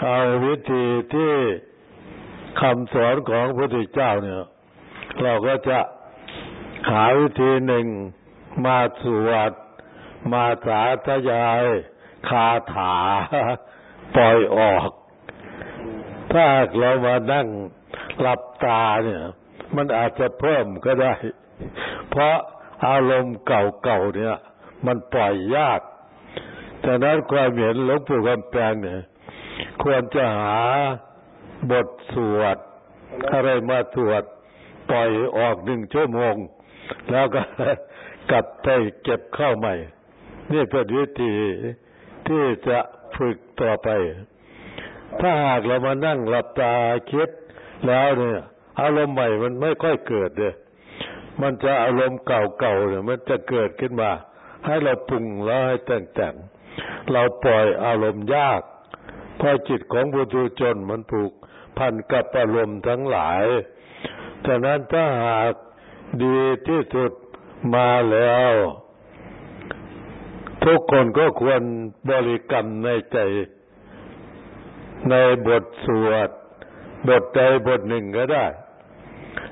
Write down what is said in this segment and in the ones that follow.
เอาวิธีที่คำสอนของพระพุทธเจ้าเนี่ย เราก็จะหาวิธีหนึ่งมาสวดมาสาธยายคาถาปล่อยออก ถ้าเรามานั่งหลับตาเนี่ย มันอาจจะเพิ่มก็ได้ เพราะอารมณ์เก่าๆเนี่ย มันปล่อยยาก แต่นั้นความเห็นหลวงปู่คำแปลงเนี่ย ควรจะหาบทสวดอะไรมาสวดปล่อยออกหนึ่งชั่วโมง แล้วก็กลับไปเก็บเข้าใหม่ นี่เป็นวิธีที่จะฝึกต่อไป ถ้าหากเรามานั่งหลับตาคิดแล้วเนี่ยอารมณ์ใหม่มันไม่ค่อยเกิดเลยมันจะอารมณ์เก่าๆเนี่ยมันจะเกิดขึ้นมา ให้เราปรุงแล้วให้แต่งๆเราปล่อยอารมณ์ยาก เพราะจิตของบุตุชนมันผูกพันกับอารมณ์ทั้งหลายฉะนั้นถ้าหากดีที่สุดมาแล้ว ทุกคนก็ควรบริกรรมในใจ ในบทสวด บทใดบทหนึ่งก็ได้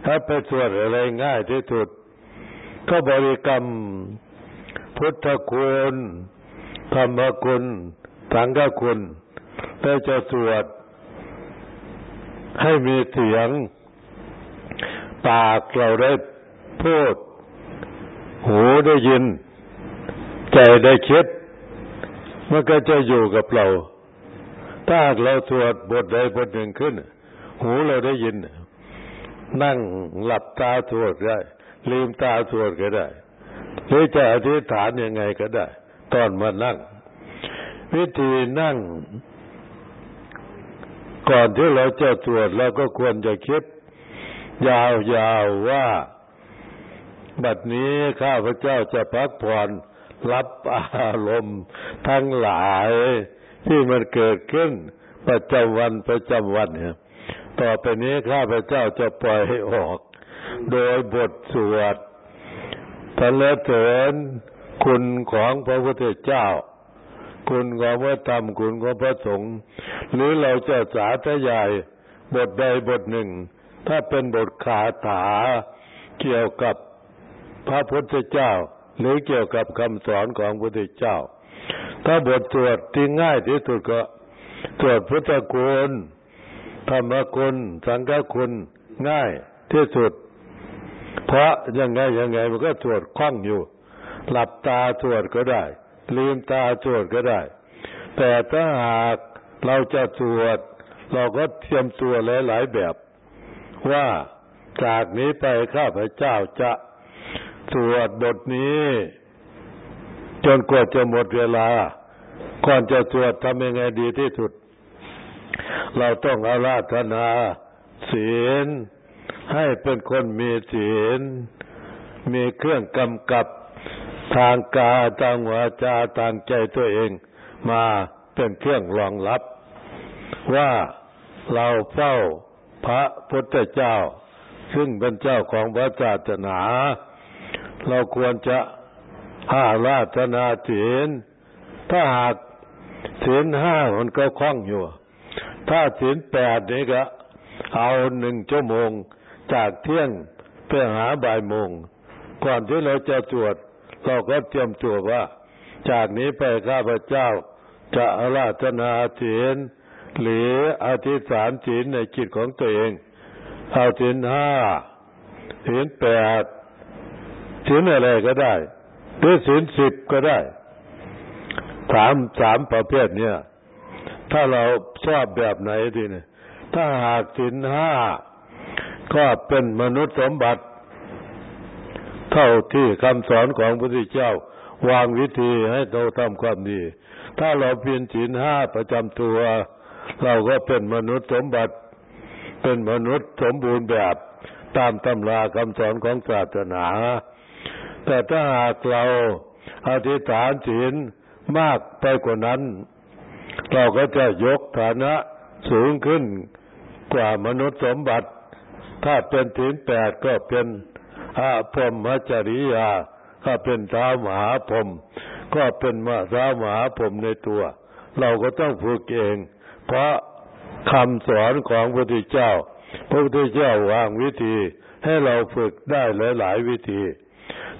ถ้าไปสวดอะไรง่ายที่สุด ก็บริกรรมพุทธคุณ ธรรมคุณสังฆคุณ แล้จะสวดให้มีเสียง ปากเราได้พูด หูได้ยิน ใจได้คิด มันก็จะอยู่กับเรา ถ้าเราสวดบทใดบทหนึ่งขึ้น หูเราได้ยิน นั่งหลับตาสวดได้ลืมตาสวดก็ได้หรือจะอธิษฐานยังไงก็ได้ ตอนมานั่ง วิธีนั่ง ก่อนที่เราจะสวดเราก็ควรจะคิด ยาวๆว่า บัดนี้ข้าพเจ้าจะพักผ่อนรับอารมณ์ทั้งหลายที่มันเกิดขึ้นประจำวันประจำวันเนี่ยต่อไปนี้ข้าพเจ้าจะปล่อยให้ออก โดยบทสวดสรรเสริญคุณของพระพุทธเจ้า คุณของพระธรรมคุณของพระสงฆ์ หรือเราจะสาธยายบทใดบทหนึ่ง ถ้าเป็นบทคาถาเกี่ยวกับพระพุทธเจ้า หรือเกี่ยวกับคำสอนของพระพุทธเจ้า ถ้าบทสวดที่ง่ายที่สุดก็สวดพุทธคุณธรรมคุณ สังฆคุณง่ายที่สุด เพราะยังไงยังไงมันก็สวดคล่องอยู่ หลับตาสวดก็ได้ ลืมตาสวดก็ได้ แต่ถ้าหาก เราจะสวดเราก็เตรียมตัวหลาย ๆ แบบ ว่าจากนี้ไปข้าพเจ้าจะสวดบทนี้ จนกว่าจะหมดเวลา ก่อนจะสวดทำยังไงดีที่สุด เราต้องอาราธนาศีลให้เป็นคนมีศีล มีเครื่องกำกับทางกาทางวาจาทางใจตัวเองมาเป็นเครื่องรองรับ ว่าเราเฝ้าพระพุทธเจ้า ซึ่งเป็นเจ้าของพระศาสนา เราควรจะห้าราธนาศีลถ้าหากศีลห้ามันก็คล่องอยู่ ถ้าศีลแปดนี่ก็ เอาหนึ่งชั่วโมงจากเที่ยงไปหาบ่ายโมง ก่อนที่เราจะสวดเราก็เตรียมตัวว่า จากนี้ไปข้าพเจ้าจะอาราธนาศีล หรืออธิษฐานศีลในจิตของตัวเองเอาศีลห้าศีลแปดศีลอะไรก็ได้หรือศีลสิบก็ได้สามสามประเภทเนี่ยถ้าเราชอบแบบไหนทีเนี่ยถ้าหากศีลห้าก็เป็นมนุษย์สมบัติ เท่าที่คำสอนของพระพุทธเจ้าวางวิธีให้เราทำความดี ถ้าเราเพียรศีลห้าประจำตัว เราก็เป็นมนุษย์สมบัติ เป็นมนุษย์สมบูรณ์แบบตามตำราคำสอนของศาสนา แต่ถ้าหากเราอธิษฐานศีลมากไปกว่านั้น เราก็จะยกฐานะสูงขึ้นกว่ามนุษย์สมบัติ ถ้าเป็นศีลแปดก็เป็นอาพรหมจริยา ถ้าเป็นท้ามหาพรหมก็เป็นมาท้ามหาพรหมในตัว เราก็ต้องฝึกเอง เพราะคำสอนของพระพุทธเจ้า พระพุทธเจ้าวางวิธีให้เราฝึกได้หลาย ๆ วิธี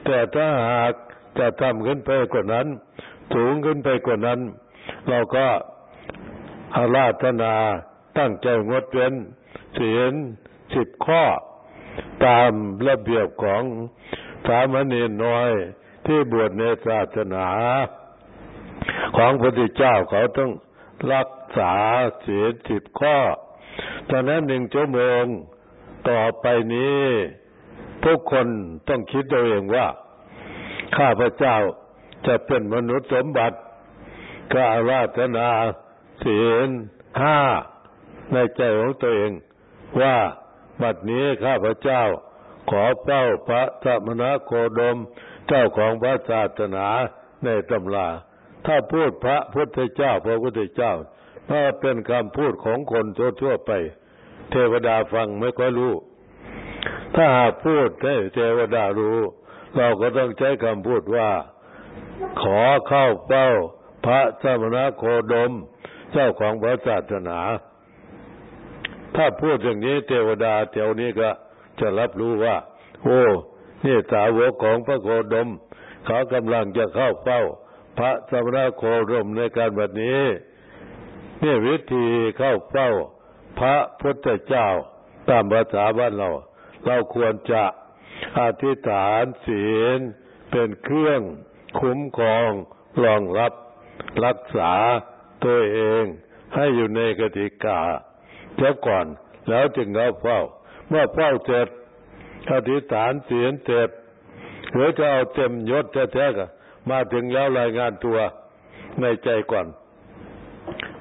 แต่ถ้าหากจะทำขึ้นไปกว่านั้น สูงขึ้นไปกว่านั้น เราก็อาราธนาตั้งใจงดเว้นเสียนสิบข้อ ตามระเบียบของสามเณรน้อยที่บวชในศาสนา ของพระพุทธเจ้าเขาต้องรัก ษาเสียสิบข้อตอนนั้นหนึ่งชั่วโมงต่อไปนี้ทุกคนต้องคิดตัวเองว่า ข้าพเจ้าจะเป็นมนุษย์สมบัติก็อาราธนาศีลห้าในใจของตัวเอง ว่าบัดนี้ข้าพเจ้า ขอเป้าพระธรรมนาโคดม เจ้าของพระศาสนาในตำราถ้าพูดพระพุทธเจ้าพระพุทธเจ้า ถ้าเป็นคำพูดของคนทั่วไป เทวดาฟังไม่ค่อยรู้ ถ้าหากพูดให้เทวดารู้ เราก็ต้องใช้คำพูดว่า ขอเข้าเป้า พระสมณโคดม เจ้าของพระศาสนา ถ้าพูดอย่างนี้เทวดาแถวนี้ก็จะรับรู้ว่า โอ้นี่สาวกของพระโคดม เขากำลังจะเข้าเป้า พระสมณโคดมในการแบบนี้ นี่วิธีเข้าเฝ้าพระพุทธเจ้าตามภาษาบ้านเรา เราควรจะอธิษฐานศีลเป็นเครื่องคุ้มครองรองรับรักษาตัวเองให้อยู่ในกติกาเจ้าก่อนแล้วจึงเอาเฝ้า เมื่อเฝ้าเสร็จอธิษฐานศีลเสร็จหรือจะเอาเต็มยศแท้ๆก็มาถึงแล้วรายงานตัวในใจก่อน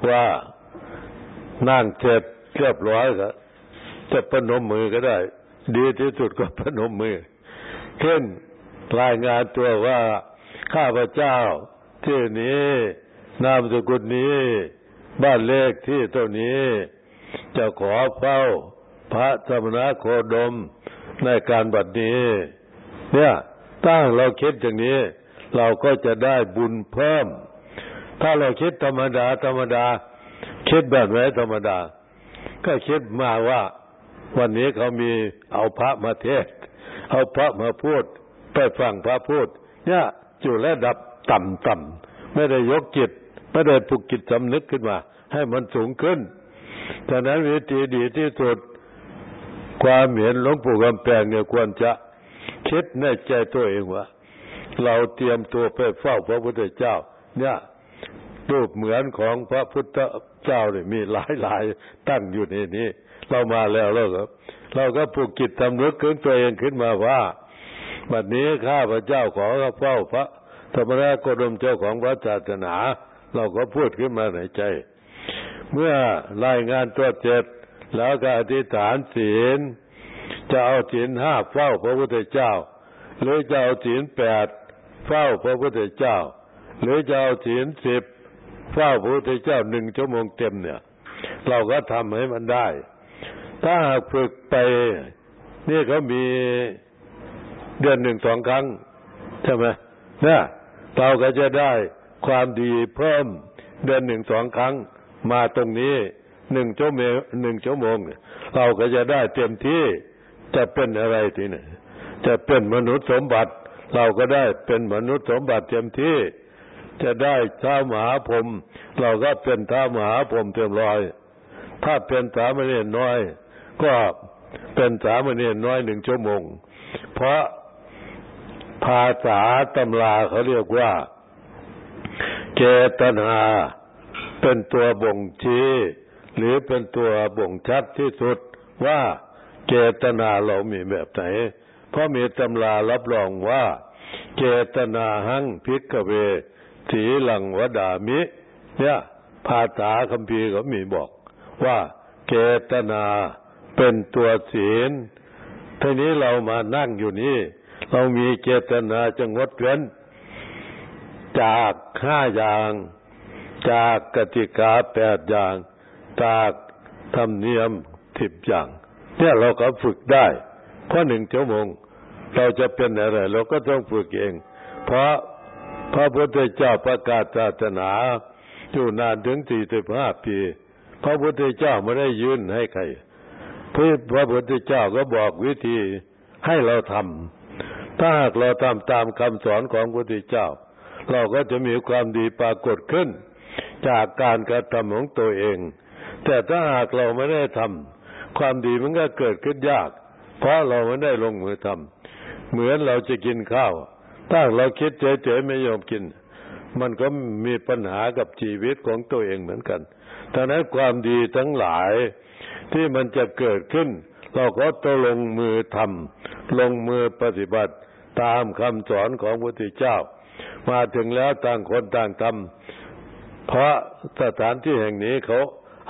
ว่านั่งเสร็จเรียบร้อยก็จะพนมมือก็ได้ ดีที่สุดก็พนมมือขึ้นรายงานตัวว่าข้าพเจ้าที่นี้นามสกุลนี้ บ้านเลขที่ตัวนี้ จะขอเฝ้าพระสมณโคดมในการบัดนี้ เนี่ยตั้งเราคิดอย่างนี้ เราก็จะได้บุญเพิ่ม ถ้าเราคิดธรรมดา ธรรมดา คิดแบบไหนธรรมดา ก็คิดมาว่า วันนี้เขามีเอาพระมาเทศ เอาพระมาพูด ไปฟังพระพูด เนี่ยอยู่ระดับต่ำต่ำไม่ได้ยกจิตไม่ได้ปลุกจิตสำนึกขึ้นมา ให้มันสูงขึ้นฉะนั้นวิธีดีที่สุดความเห็นหลวงปู่กำแพงเนี่ยควรจะคิดในใจตัวเองว่า เราเตรียมตัวไปเฝ้าพระพุทธเจ้า เนี่ย รูปเหมือนของพระพุทธเจ้าเนี่ยมีหลายหลายตั้งอยู่ในนี้ เรามาแล้วเราก็เราก็ปลุกจิตทำนึกขึ้นตัวเองขึ้นมาว่าบัดนี้ข้าพระเจ้าขอเฝ้าพระธรรมราชโกดมเจ้าของพระศาสนา เราก็พูดขึ้นมาในใจ เมื่อรายงานตัวเจ็ดแล้วก็อธิษฐานศีลจะเอาศีลห้าเฝ้าพระพุทธเจ้า หรือจะเอาศีลแปดเฝ้าพระพุทธเจ้า หรือจะเอาศีลสิบ เฝ้าพระพุทธเจ้าหนึ่งชั่วโมงเต็มเนี่ย เราก็ทำให้มันได้ ถ้าหากฝึกไปนี่เขามีเดือนหนึ่งสองครั้งใช่ไหมเนี่ยเราก็จะได้ความดีเพิ่มเดือนหนึ่งสองครั้ง มาตรงนี้หนึ่งชั่วโมงหนึ่งชั่วโมง เราก็จะได้เต็มที่จะเป็นอะไรทีนี่จะเป็นมนุษย์สมบัติ เราก็ได้เป็นมนุษย์สมบัติเต็มที่ จะได้ท้ามหาพรมเราก็เป็นท้ามหาพรมเต็มร้อย ถ้าเป็นสามเณรน้อย ก็เป็นสามเณรน้อยหนึ่งชั่วโมง เพราะภาษาตำราเขาเรียกว่า เจตนา เป็นตัวบ่งชี้หรือเป็นตัวบ่งชัดที่สุดว่าเจตนาเรามีแบบไหน เพราะมีตำรารับรองว่า เจตนาหังพิกเว สีหลังวดามิ เนี่ย ภาษาคัมภีร์ก็มีบอกว่าเกตนาเป็นตัวศีลทีนี้เรามานั่งอยู่นี่ เรามีเจตนาจะงดเว้น จากห้าอย่าง จากกติกาแปดอย่าง จากธรรมเนียมสิบอย่าง เนี่ยเราก็ฝึกได้เพราะหนึ่งชั่วโมง เราจะเป็นอะไร เราก็ต้องฝึกเอง เพราะ พระพุทธเจ้าประกาศศาสนาอยู่นานถึงสี่สิบห้าปี พระพุทธเจ้าไม่ได้ยื่นให้ใครพระพุทธเจ้าก็บอกวิธีให้เราทำถ้าหากเราทำตามคำสอนของพระพุทธเจ้า เราก็จะมีความดีปรากฏขึ้น จากการกระทำของตัวเอง แต่ถ้าหากเราไม่ได้ทำความดีมันก็เกิดขึ้นยาก เพราะเราไม่ได้ลงมือทำเหมือนเราจะกินข้าว ถ้าเราคิดเฉยๆไม่ยอมกิน มันก็มีปัญหากับชีวิตของตัวเองเหมือนกันดังนั้นความดีทั้งหลายที่มันจะเกิดขึ้น เราก็ต้องลงมือทำลงมือปฏิบัติตามคำสอนของพระพุทธเจ้า มาถึงแล้วต่างคนต่างทำเพราะสถานที่แห่งนี้เขา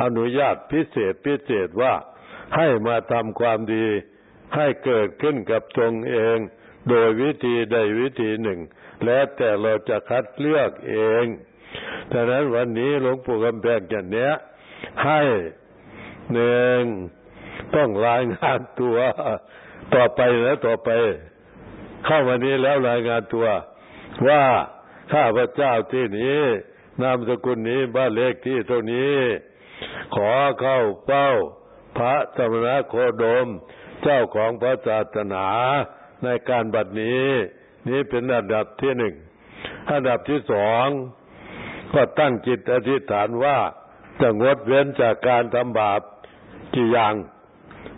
อนุญาตพิเศษพิเศษว่าให้มาทำความดีให้เกิดขึ้นกับตรงเอง โดยวิธีใดวิธีหนึ่ง แล้วแต่เราจะคัดเลือกเองดังนั้นวันนี้หลวงปู่กำแพงอย่างเนี้ย ให้หนึ่งต้องรายงานตัว ต่อไปแล้วต่อไป เข้ามานี้แล้วรายงานตัว ว่าข้าพระเจ้าที่นี้นามสกุลนี้บ้านเลขที่เท่านี้ ขอเข้าเป้า พระสมณโคดม เจ้าของพระศาสนา ในการบัดนี้ นี้เป็นอันดับที่หนึ่งอันดับที่สองก็ตั้งจิตอธิษฐานว่าจะงดเว้นจากการทำบาปกี่อย่าง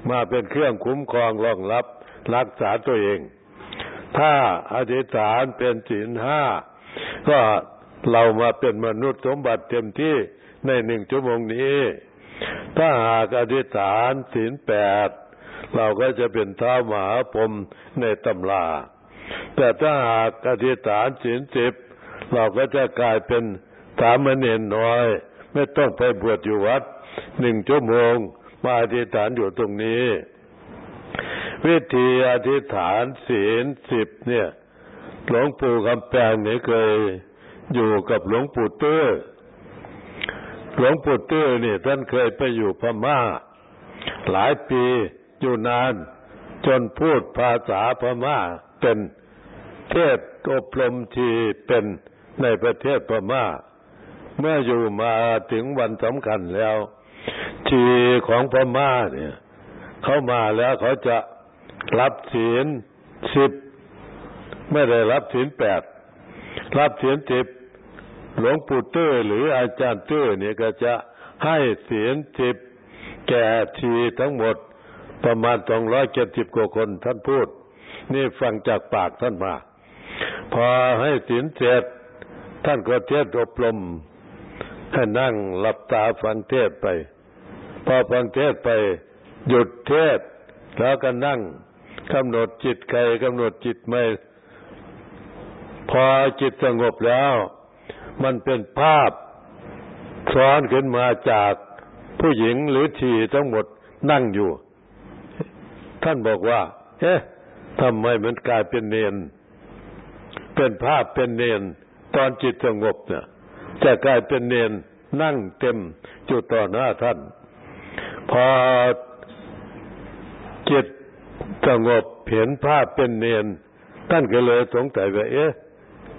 มาเป็นเครื่องคุ้มครองรองรับรักษาตัวเอง ถ้าอธิษฐานเป็นศีลห้าก็เรามาเป็นมนุษย์สมบัติเต็มที่ในหนึ่งชั่วโมงนี้ ถ้าหากอธิษฐานศีลแปด เราก็จะเป็นท้ามหาพรมในตำราแต่ถ้าหากอธิษฐานศีลสิบเราก็จะกลายเป็นสามเณรน้อย ไม่ต้องไปบวชอยู่วัดหนึ่งชั่วโมง มาอธิษฐานอยู่ตรงนี้ วิธีอธิษฐานศีลสิบเนี่ย หลวงปู่คำแปลงนี่เคยอยู่กับหลวงปู่เตื้อหลวงปู่เตื้อนี่ท่านเคยไปอยู่พม่า หลายปี อยู่นาน จนพูดภาษาพม่าเป็นเทศอบรมที่เป็นในประเทศพม่า เมื่ออยู่มาถึงวันสำคัญแล้ว ชีของพม่าเนี่ยเขามาแล้วเขาจะรับศีลสิบไม่ได้รับศีลแปดรับศีลสิบหลวงปู่เต้อหรืออาจารย์เต้อเนี่ยก็จะให้ศีลสิบแก่ทีทั้งหมด ประมาณสองร้อยเจ็ดสิบกว่าคนท่านพูด นี่ฟังจากปากท่านมา พอให้ศีลเสร็จท่านก็เทศอบรมให้นั่งหลับตาฟังเทศไป พอฟังเทศไป หยุดเทศ แล้วก็นั่งกำหนดจิตใครกำหนดจิตไม่ พอจิตสงบแล้ว มันเป็นภาพซ้อนขึ้นมาจากผู้หญิงหรือทีทั้งหมดนั่งอยู่ ท่านบอกว่าเอ๊ะทำไมมันกลายเป็นเนน เป็นภาพเป็นเนน ตอนจิตสงบเนี่ยจะกลายเป็นเนนนั่งเต็มจุดต่อหน้าท่าน พอจิตสงบเห็นภาพเป็นเนียนท่านก็เลยสงสัยว่าเอ๊ะ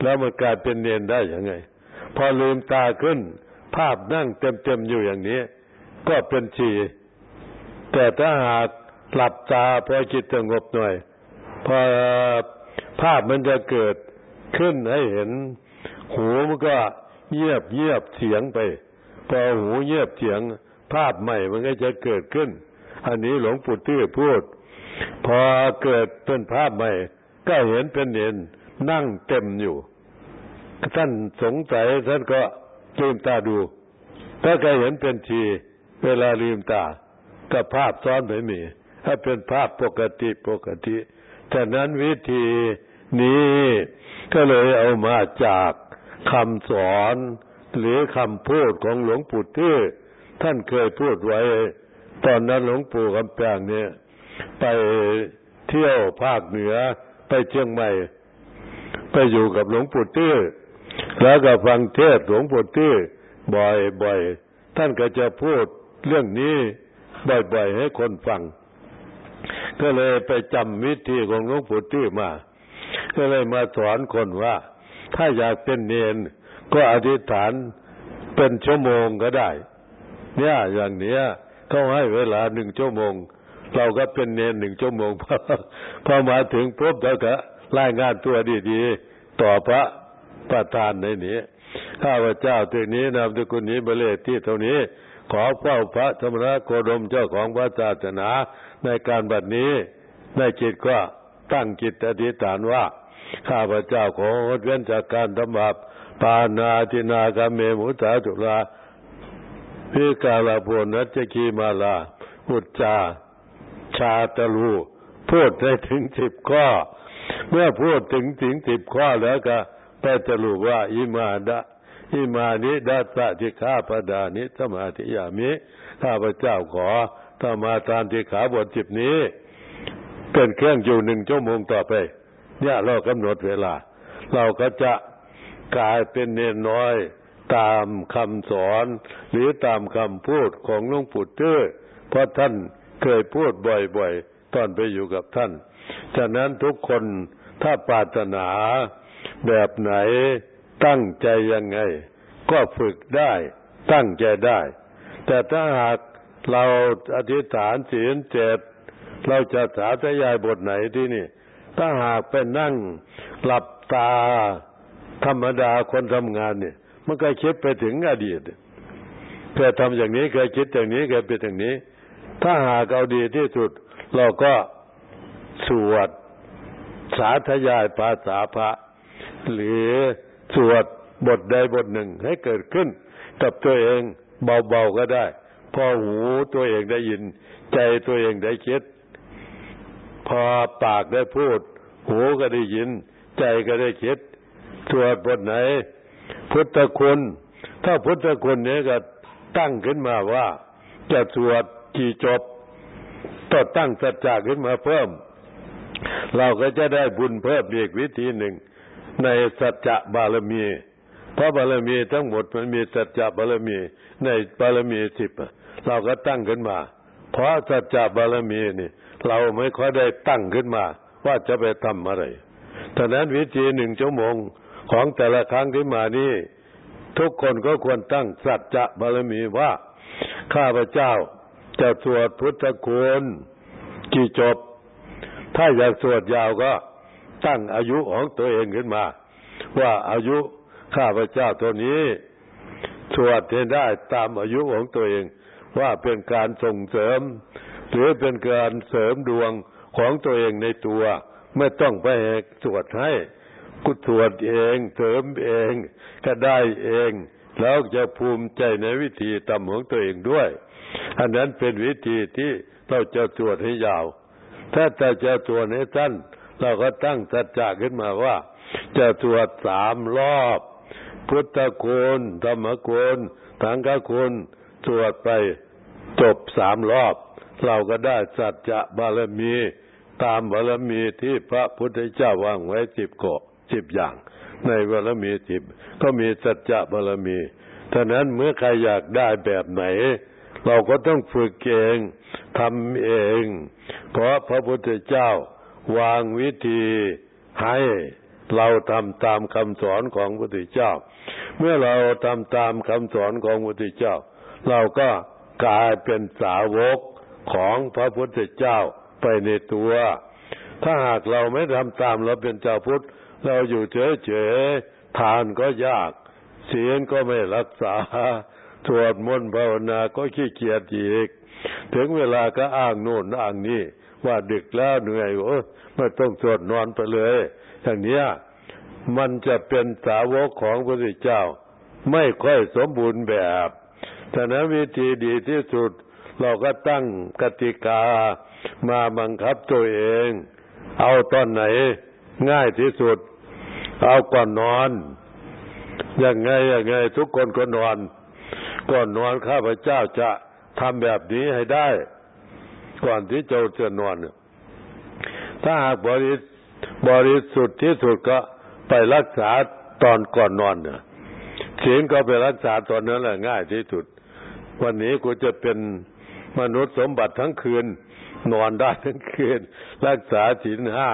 แล้วมันกลายเป็นเนียนได้ยังไง พอลืมตาขึ้น ภาพนั่งเต็มๆอยู่อย่างนี้ ก็เป็นชีแต่ถ้าหาก หลับตาพอจิตสงบหน่อย พอภาพมันจะเกิดขึ้นให้เห็น หูมันก็เงียบเงียบเสียงไป พอหูเงียบเสียง ภาพใหม่มันก็จะเกิดขึ้น อันนี้หลวงปู่ตื้อพูด พอเกิดเป็นภาพใหม่ ก็เห็นเป็นเห็นนั่งเต็มอยู่ ท่านสงสัยท่านก็ลืมตาดู ถ้าใครเห็นเป็นที เวลาลืมตาก็ภาพซ้อนไม่มี ถ้าเป็นภาพปกติปกติฉะนั้นวิธีนี้ก็เลยเอามาจากคำสอนหรือคำพูดของหลวงปู่ตื้อท่านเคยพูดไว้ ตอนนั้นหลวงปู่คำแปงเนี่ย ไปเที่ยวภาคเหนือไปเชียงใหม่ ไปอยู่กับหลวงปู่ตื้อแล้วก็ฟังเทศหลวงปู่ตื้อบ่อยๆท่านก็จะพูดเรื่องนี้บ่อยๆให้คนฟัง ก็เลยไปจำวิธีของหลวงปู่ตื้อมา ก็เลยมาสอนคนว่า ถ้าอยากเป็นเนนก็อธิษฐานเป็นชั่วโมงก็ได้ เนี่ยอย่างเนี้ยเขาให้เวลาหนึ่งชั่วโมง เราก็เป็นเนนหนึ่งชั่วโมงพอพอมาถึงปุ๊บแล้วก็รายงานตัวดีๆ ต่อพระประธานในนี้ข้าพเจ้าตึงนี้นามตะกุลนี้บริเลที่เท่านี้ ขอเฝ้าพระธรรมราโคดมเจ้าของพระศาสนา ในการบัดนี้ในจิตก็ตั้งจิตอธิษฐานว่า ข้าพเจ้าขอดเว้นจากการทำบาปปานาตินากาเมมุตาจุลาพิกาลาโพนัจกีมาลาอุจจา ชาตลูพูดได้ถึงสิบข้อ เมื่อพูดถึงถึงสิบข้อแล้วก็ไปสรุปว่าอิมาดะอิมานิดัสสะทิข้าพดานิสมาธิยามิข้าพเจ้าขอ ถ้ามาตามที่ขาบทจิบนี้ เป็นเครื่องอยู่หนึ่งชั่วโมงต่อไปเนี่ยเรากำหนดเวลา เราก็จะกลายเป็นเนนน้อยตามคำสอน หรือตามคำพูดของหลวงปู่เจ้อเพราะท่านเคยพูดบ่อยๆ ตอนไปอยู่กับท่าน ฉะนั้นทุกคนถ้าปรารถนาแบบไหนตั้งใจยังไง ก็ฝึกได้ ตั้งใจได้ แต่ถ้าหาก เราอธิษฐานศีลเจ็ดเราจะสาธยายบทไหนที่นี่ ถ้าหากไปนั่งหลับตาธรรมดาคนทำงานเนี่ย มันก็คิดไปถึงอดีตเคยทำอย่างนี้เคยคิดอย่างนี้เคยเป็นอย่างนี้ ถ้าหากเอาดีที่สุด เราก็สวดสาธยายภาษาพระ หรือสวดบทใดบทหนึ่งให้เกิดขึ้น กับตัวเองเบาๆก็ได้ พอหูตัวเองได้ยิน ใจตัวเองได้คิด พอปากได้พูด หูก็ได้ยิน ใจก็ได้คิดสวดบทไหน พุทธคุณ ถ้าพุทธคุณนี้ก็ตั้งขึ้นมาว่า จะสวดกี่จบต้อตั้งสัจจะขึ้นมาเพิ่ม เราก็จะได้บุญเพิ่มอีกวิธีหนึ่ง ในสัจจะบารมีเพราะบารมีทั้งหมดมันมีสัจจะบารมีในบารมีสิบ เราก็ตั้งขึ้นมา เพราะสัจจะบารมีนี่ เราไม่ค่อยได้ตั้งขึ้นมา ว่าจะไปทำอะไรฉะนั้นวิธีหนึ่งชั่วโมงของแต่ละครั้งที่มานี่ ทุกคนก็ควรตั้งสัจจะบารมีว่า ข้าพเจ้าจะสวดพุทธคุณกี่จบ ถ้าอยากสวดยาวก็ตั้งอายุของตัวเองขึ้นมา ว่าอายุข้าพเจ้าตัวนี้สวดได้ตามอายุของตัวเอง ว่าเป็นการส่งเสริม หรือเป็นการเสริมดวงของตัวเองในตัว ไม่ต้องไปสวดให้กุสวดเองเสริมเองก็ได้เอง แล้วจะภูมิใจในวิธีทำของตัวเองด้วย อันนั้นเป็นวิธีที่เราจะสวดให้ยาว ถ้าจะจะสวดให้สั้นเราก็ตั้งสัจจะขึ้นมาว่า จะสวดสามรอบ พุทธคุณธรรมคุณสังฆคุณสวดไป จบสามรอบ เราก็ได้สัจจะบารมีตามบารมีที่พระพุทธเจ้าวางไว้สิบเกาะสิบอย่าง ในบารมีสิบก็มีสัจจะบารมีท่านั้นเมื่อใครอยากได้แบบไหน เราก็ต้องฝึกเองทำเองเพราะพระพุทธเจ้าวางวิธีให้เราทำตามคำสอนของพระพุทธเจ้า เมื่อเราทำตามคำสอนของพระพุทธเจ้า เราก็ กลายเป็นสาวกของพระพุทธเจ้าไปในตัว ถ้าหากเราไม่ทำตามเราเป็นเจ้าพุทธ เราอยู่เฉยๆทานก็ยาก เสียงก็ไม่รักษาสวดมนต์ภาวนาก็ขี้เกียจอีก ถึงเวลาก็อ้างโน่นอ้างนี่ ว่าดึกแล้วเหนื่อยโอ้ไม่ต้องสวดนอนไปเลยอย่างนี้มันจะเป็นสาวกของพระพุทธเจ้า ไม่ค่อยสมบูรณ์แบบ ฉะนั้นวิธีดีที่สุด เราก็ตั้งกติกามาบังคับตัวเอง เอาตอนไหน ง่ายที่สุด เอาก่อนนอนอย่างไงอย่างไงทุกคนก็นอน ก่อนนอนข้าพเจ้าจะทำแบบนี้ให้ได้ ก่อนที่จะจะนอน ถ้าหากบริบริสุทธิ์ที่สุดก็ไปรักษาตอนก่อนนอนเนี่ยศีลก็ไปรักษาตอนนั้นแหละง่ายที่สุด วันนี้กูจะเป็นมนุษย์สมบัติทั้งคืน นอนได้ทั้งคืน รักษาศีลห้า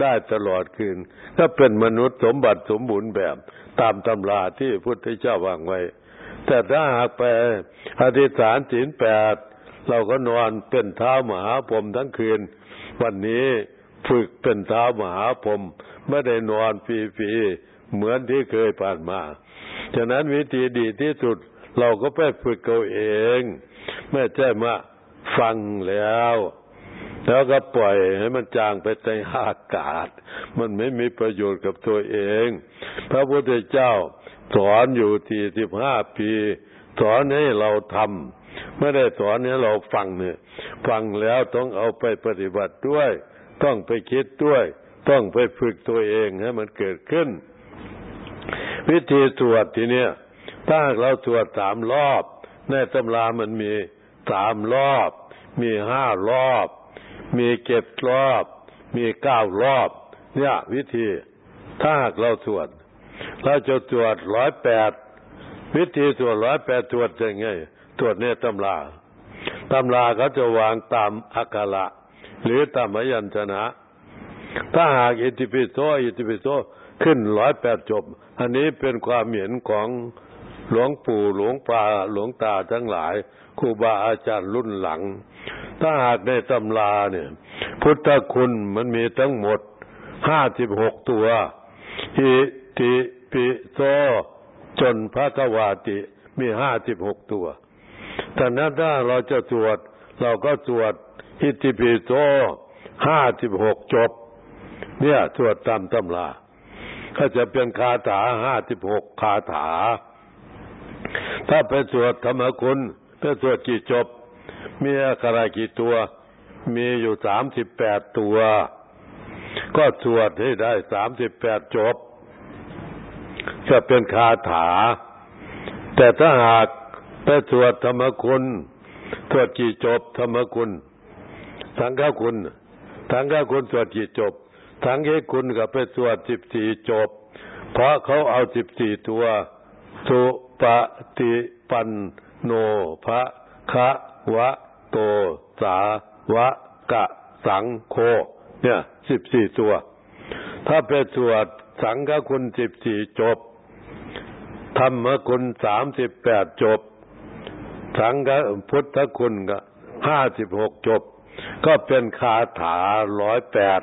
ได้ตลอดคืน ก็เป็นมนุษย์สมบัติสมบูรณ์แบบตามตำราที่พุทธเจ้าวางไว้ แต่ถ้าหากไปอธิษฐานศีลแปดเราก็นอนเป็นเท้ามหาพรมทั้งคืน วันนี้ฝึกเป็นเท้ามหาพรมไม่ได้นอนฟรีๆเหมือนที่เคยผ่านมา ฉะนั้นวิธีดีที่สุด เราก็ไปฝึกเอาเองไม่ใช่มาฟังแล้ว แล้วก็ปล่อยให้มันจางไปในอากาศ มันไม่มีประโยชน์กับตัวเอง พระพุทธเจ้าสอนอยู่ที่สิบห้าปีสอนให้เราทำไม่ได้สอนให้เราฟังเนี่ย ฟังแล้วต้องเอาไปปฏิบัติด้วย ต้องไปคิดด้วย ต้องไปฝึกตัวเองให้มันเกิดขึ้น วิธีสวดทีเนี้ย ถ้าเราสวดสามรอบในตำรามันมีสามรอบ มีห้ารอบ มีเจ็ดรอบ มีเก้ารอบ เนี่ย วิธี ถ้าเราสวดเราจะตรวจร้อยแปดวิธีตรวจร้อยแปดตรวจยังไง ตรวจเนี่ยตำราตำราเขาจะวางตามอักขระหรือตามมยัญชนะ ถ้าหากอิติปิโสอิติปิโสขึ้นร้อยแปดจบ อันนี้เป็นความเห็นของ หลวงปู่หลวงปาหลวงตาทั้งหลายครูบาอาจารย์รุ่นหลัง ถ้าหากในตำราเนี่ย พุทธคุณมันมีทั้งหมดห้าสิบหกตัวอิติปิโสจนพระกวาติมีห้าสิบหกตัวแต่นั้นถ้าเราจะสวด เราก็สวดอิติปิโสห้าสิบหกจบ เนี่ยสวดตามตำราก็จะเป็นคาถาห้าสิบหกคาถา ถ้าไปสวดธรรมคุณไปสวดกี่จบ มีอะไรกี่ตัว มีอยู่สามสิบแปดตัว ก็สวดให้ได้สามสิบแปดจบ จะเป็นคาถา แต่ถ้าหากไปสวดธรรมคุณสวดกี่จบธรรมคุณสังฆคุณสังฆคุณสวดกี่จบสังฆคุณก็ไปสวดสิบสี่จบ เพราะเขาเอาสิบสี่ตัวสุปฏิปันโนภะคะวะโตสาวะกะสังโฆเนี่ยสิบสี่ตัว ถ้าไปสวดสังฆคุณสิบสี่จบ ธรรมคุณสามสิบแปดจบ สังฆพุทธคุณก็ห้าสิบหกจบ ก็เป็นคาถาร้อยแปด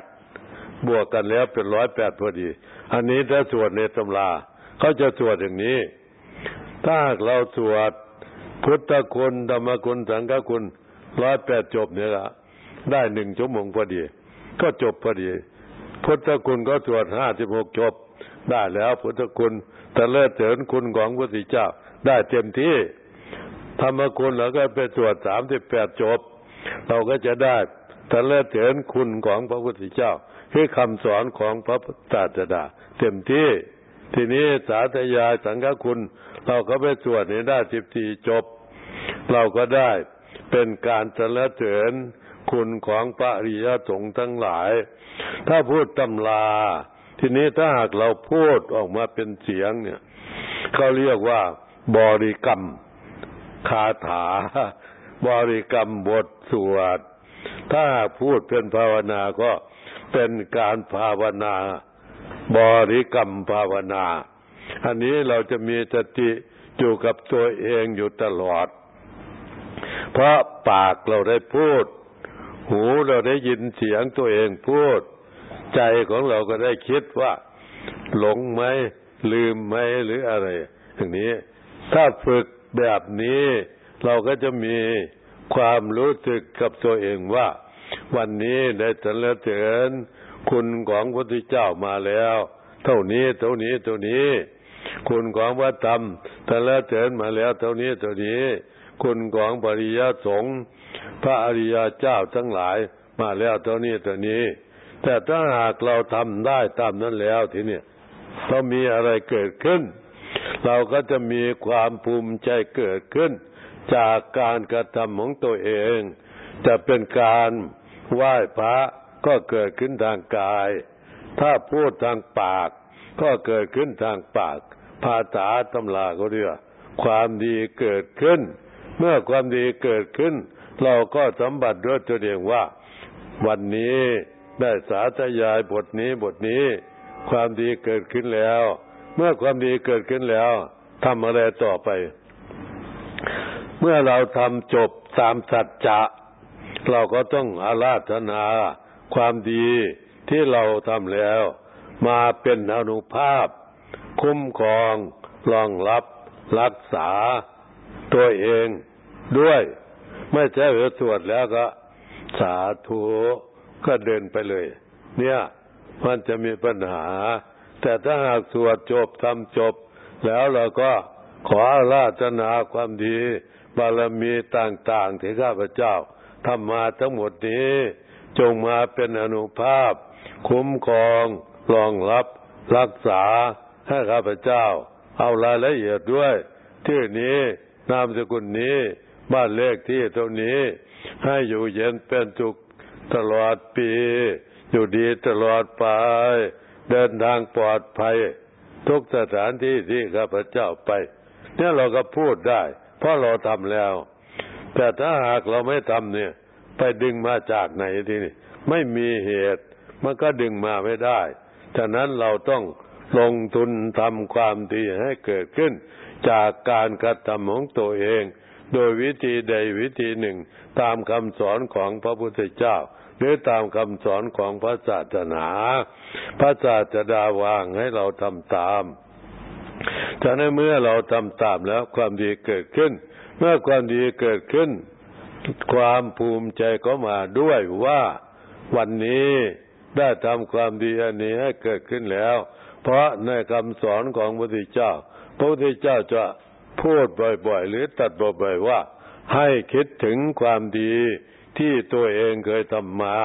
บวกกันแล้วเป็นร้อยแปดพอดี อันนี้ถ้าสวดในตำราเขาจะสวดอย่างนี้ ถ้าเราสวดพุทธคุณธรรมคุณสังฆคุณร้อยแปดจบเนี่ยละได้หนึ่งชั่วโมงพอดี ก็จบพอดี พุทธคุณก็สวดห้าสิบหกจบ ได้แล้วพุทธคุณแต่เลิศเถินคุณของพระสิเจ้า ได้เต็มที่ ธรรมคุณเราก็ไปสวดสามสิบแปดจบ เราก็จะได้แต่เลิศเถินคุณของพระพุทธเจ้าคือคำสอนของพระศาสดาเต็มที่ ทีนี้สาธยายสังฆคุณ เราก็ไปสวดนี้ได้สิบสี่จบ เราก็ได้เป็นการสรรเสริญคุณของพระริยสงฆ์ทั้งหลาย ถ้าพูดตำลา ทีนี้ถ้าหากเราพูดออกมาเป็นเสียงเนี่ยเขาเรียกว่า บริกรรมคาถา บริกรรมบทสวด ถ้าพูดเป็นภาวนาก็เป็นการภาวนา บริกรรมภาวนา อันนี้เราจะมีสติอยู่กับตัวเองอยู่ตลอด เพราะปากเราได้พูด หูเราได้ยินเสียงตัวเองพูด ใจของเราก็ได้คิดว่า หลงไหมลืมไหมหรืออะไรอย่างนี้ ถ้าฝึกแบบนี้เราก็จะมีความรู้สึกกับตัวเองว่า วันนี้ได้สรรเสริญ คุณของพระพุทธเจ้ามาแล้ว เท่านี้เท่านี้เท่านี้ คุณของพระธรรมสรรเสริญมาแล้ว เท่านี้เท่านี้ คุณของปริยสงฆ์พระอริยเจ้าทั้งหลายมาแล้วเท่านี้เท่านี้ แต่ถ้าหากเราทำได้ตามนั้นแล้วทีนี้ต้องมีอะไรเกิดขึ้น เราก็จะมีความภูมิใจเกิดขึ้น จากการกระทำของตัวเอง จะเป็นการไหว้พระ ก็เกิดขึ้นทางกาย ถ้าพูดทางปาก ก็เกิดขึ้นทางปาก ภาษาตำราก็เรียกความดีเกิดขึ้น เมื่อความดีเกิดขึ้น เราก็สมบัติด้วยตัวเองว่า วันนี้ได้สาธยายบทนี้บทนี้ ความดีเกิดขึ้นแล้ว เมื่อความดีเกิดขึ้นแล้วทำอะไรต่อไป เมื่อเราทำจบตามสัจจะเราก็ต้องอาราธนา ความดีที่เราทำแล้ว มาเป็นอนุภาพ คุ้มครองรองรับรักษาตัวเองด้วย ไม่ใช่เอสวดแล้วก็ สาธุก็เดินไปเลย เนี่ย มันจะมีปัญหา แต่ถ้าหากสวดจบทำจบ แล้วเราก็ขอราชนาความดี บารมีต่างๆที่ข้าพเจ้าทำมาทั้งหมดนี้ จงมาเป็นอนุภาพ คุ้มครองรองรับ รักษาให้ข้าพเจ้า เอารายละเอียดด้วยที่นี้นามสกุลนี้ บ้านเลขที่ตรงนี้ ให้อยู่เย็นเป็นสุขตลอดปี อยู่ดีตลอดไป เดินทางปลอดภัย ทุกสถานที่ที่ข้าพเจ้าไป เนี่ยเราก็พูดได้ เพราะเราทำแล้ว แต่ถ้าหากเราไม่ทำเนี่ย ไปดึงมาจากไหนทีนี่ไม่มีเหตุมันก็ดึงมาไม่ได้ ฉะนั้นเราต้องลงทุนทำความดีให้เกิดขึ้น จากการกระทำของตัวเอง โดยวิธีใดวิธีหนึ่ง ตามคำสอนของพระพุทธเจ้า หรือตามคำสอนของพระศาสนา พระศาสดาวางให้เราทำตามฉะนั้นเมื่อเราทำตามแล้วความดีเกิดขึ้น เมื่อความดีเกิดขึ้น ความภูมิใจก็มาด้วยว่าวันนี้ได้ทำความดีอันนี้ให้เกิดขึ้นแล้ว เพราะในคำสอนของพระพุทธเจ้า พระพุทธเจ้าจะพูดบ่อยๆ หรือตัดบ่อยๆว่า ให้คิดถึงความดีที่ตัวเองเคยทำมา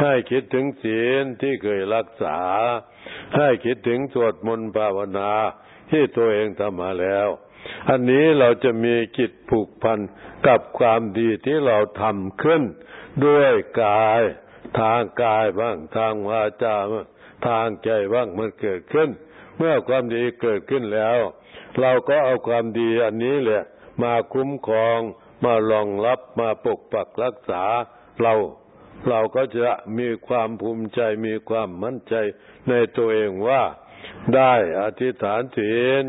ให้คิดถึงศีลที่เคยรักษา ให้คิดถึงสวดมนต์ภาวนาที่ตัวเองทำมาแล้ว อันนี้เราจะมีกิจผูกพันกับความดีที่เราทำขึ้น ด้วยกายทางกายบ้างทางวาจาบ้างทางใจบ้างมันเกิดขึ้น เมื่อความดีเกิดขึ้นแล้ว เราก็เอาความดีอันนี้แหละ มาคุ้มครองมารองรับมาปกปักรักษาเรา เราก็จะมีความภูมิใจมีความมั่นใจในตัวเองว่า ได้อธิษฐานศีล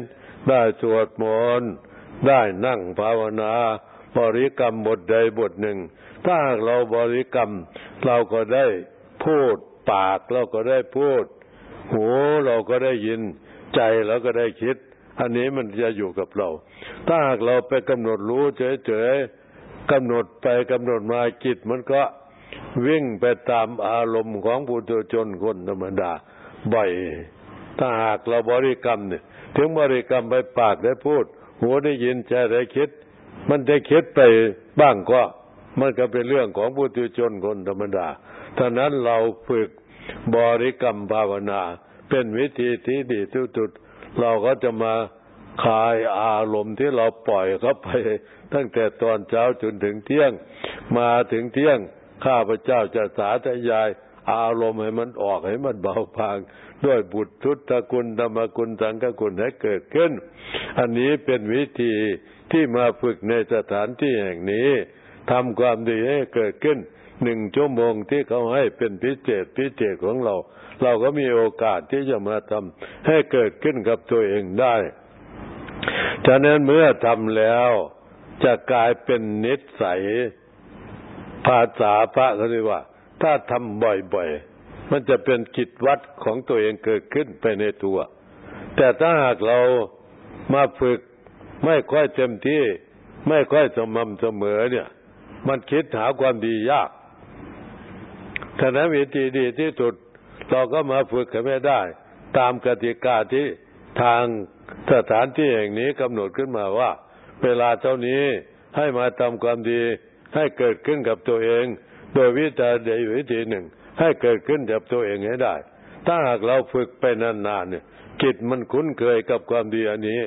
ได้สวดมนต์ได้นั่งภาวนา บริกรรมบทใดบทหนึ่ง ถ้าเราบริกรรม เราก็ได้พูดปากเราก็ได้พูด หูเราก็ได้ยิน ใจเราก็ได้คิด อันนี้มันจะอยู่กับเรา ถ้าหากเราไปกำหนดรู้เฉยๆกำหนดไปกำหนดมาจิตมันก็วิ่งไปตามอารมณ์ของปุถุชนคนธรรมดาบ่อยถ้าหากเราบริกรรมเนี่ย ถึงบริกรรมไปปากได้พูด หัวได้ยินใจได้คิด มันได้คิดไปบ้างก็ มันก็เป็นเรื่องของบุตรชนคนธรรมดาท่านั้นเราฝึกบริกรรมภาวนา เป็นวิธีที่ดีที่สุดเราก็จะมาคลายอารมณ์ที่เราปล่อยเข้าไป ตั้งแต่ตอนเช้าจนถึงเที่ยง มาถึงเที่ยงข้าพเจ้าจะสาธยาย อารมณ์ให้มันออกให้มันเบาบาง ด้วยบุตรทุตคุณธรรมคุณสังฆคุณให้เกิดขึ้น อันนี้เป็นวิธีที่มาฝึกในสถานที่แห่งนี้ทำความดีให้เกิดขึ้นหนึ่งชั่วโมงที่เขาให้เป็นพิเศษพิเศษของเรา เราก็มีโอกาสที่จะมาทำให้เกิดขึ้นกับตัวเองได้ฉะนั้นเมื่อทำแล้วจะกลายเป็นนิสัยภาษาพระเขาเรียกว่า ถ้าทำบ่อยๆ มันจะเป็นกิจวัตรของตัวเองเกิดขึ้นไปในตัว แต่ถ้าหากเรามาฝึกไม่ค่อยเต็มที่ไม่ค่อยสม่ำเสมอเนี่ย มันคิดหาความดียากฉะนั้นวิธีดีที่สุด เราก็มาฝึกกันไม่ได้ ตามกติกาที่ทางสถานที่แห่งนี้กำหนดขึ้นมาว่า เวลาเท่านี้ให้มาทำความดีให้เกิดขึ้นกับตัวเอง โดยวิธีใดวิธีหนึ่ง ให้เกิดขึ้นกับตัวเองให้ได้ ถ้าหากเราฝึกไปนานๆเนี่ยจิตมันคุ้นเคยกับความดีอันนี้